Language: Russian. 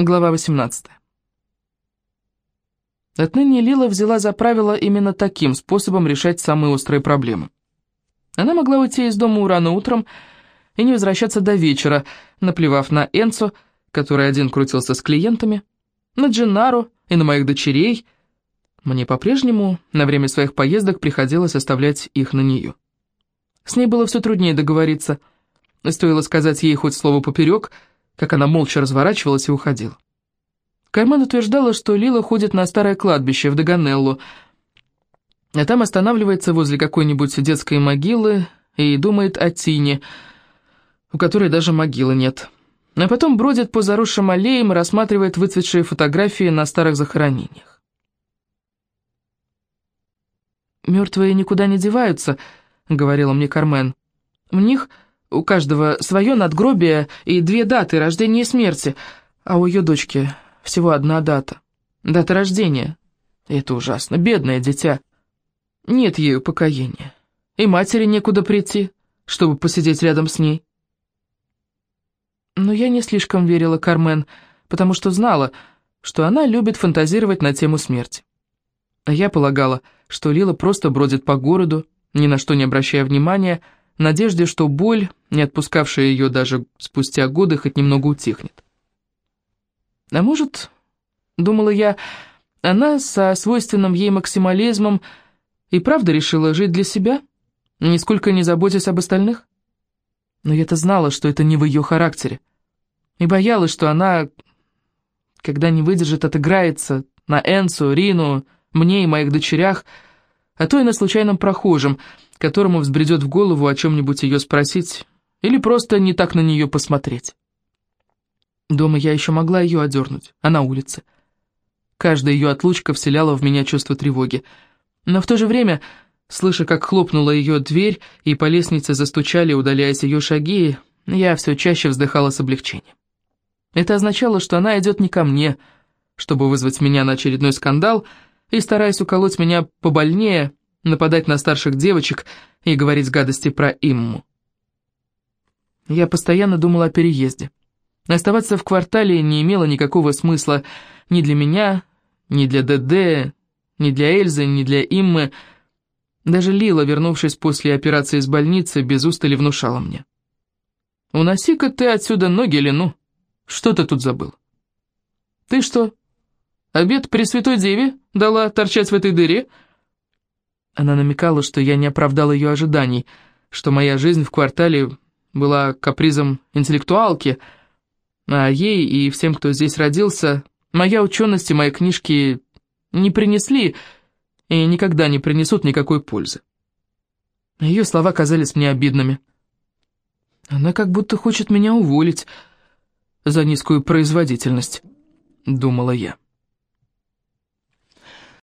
Глава 18. Отныне Лила взяла за правило именно таким способом решать самые острые проблемы. Она могла уйти из дома рано утром и не возвращаться до вечера, наплевав на Энцо, который один крутился с клиентами, на Дженару и на моих дочерей. Мне по-прежнему на время своих поездок приходилось оставлять их на нее. С ней было все труднее договориться. Стоило сказать ей хоть слово поперек — как она молча разворачивалась и уходила. Кармен утверждала, что Лила ходит на старое кладбище в Даганеллу, а там останавливается возле какой-нибудь детской могилы и думает о Тине, у которой даже могилы нет. А потом бродит по заросшим аллеям и рассматривает выцветшие фотографии на старых захоронениях. «Мертвые никуда не деваются», — говорила мне Кармен. «В них у каждого свое надгробие и две даты рождения и смерти, а у ее дочки всего одна дата. Дата рождения. это ужасно, бедное дитя. Нет ей упокоения. И матери некуда прийти, чтобы посидеть рядом с ней. Но я не слишком верила Кармен, потому что знала, что она любит фантазировать на тему смерти. А я полагала, что Лила просто бродит по городу, ни на что не обращая внимания, надежде, что боль, не отпускавшая ее даже спустя годы, хоть немного утихнет. А может, думала я, она со свойственным ей максимализмом и правда решила жить для себя, нисколько не заботясь об остальных? Но я-то знала, что это не в ее характере, и боялась, что она, когда не выдержит, отыграется на Энсу, Рину, мне и моих дочерях, а то и на случайном прохожем — которому взбредет в голову о чем-нибудь ее спросить или просто не так на нее посмотреть. Дома я еще могла ее одернуть, а на улице. Каждая ее отлучка вселяла в меня чувство тревоги. Но в то же время, слыша, как хлопнула ее дверь и по лестнице застучали, удаляясь ее шаги, я все чаще вздыхала с облегчением. Это означало, что она идет не ко мне, чтобы вызвать меня на очередной скандал, и, стараясь уколоть меня побольнее, нападать на старших девочек и говорить гадости про Имму. Я постоянно думала о переезде. Оставаться в квартале не имело никакого смысла ни для меня, ни для ДД, ни для Эльзы, ни для Иммы. Даже Лила, вернувшись после операции из больницы, без устали внушала мне. «Уноси-ка ты отсюда ноги, Лену. Что ты тут забыл?» «Ты что, обед Пресвятой Деве дала торчать в этой дыре?» Она намекала, что я не оправдал ее ожиданий, что моя жизнь в квартале была капризом интеллектуалки, а ей и всем, кто здесь родился, моя ученость и мои книжки не принесли и никогда не принесут никакой пользы. Ее слова казались мне обидными. Она как будто хочет меня уволить за низкую производительность, думала я.